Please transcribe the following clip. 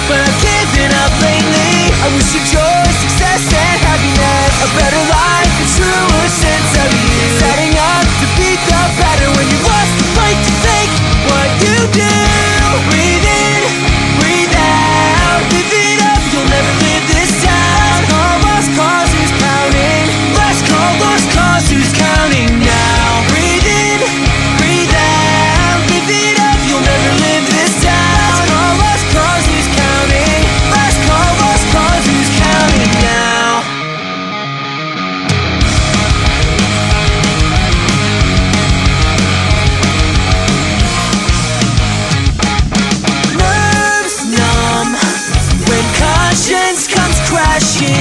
enough, but I've given up lately. I wish you joy, success, and happiness A better life, a truer sense of you. Setting up to beat the pattern When you lost the fight to think what you did. rushing.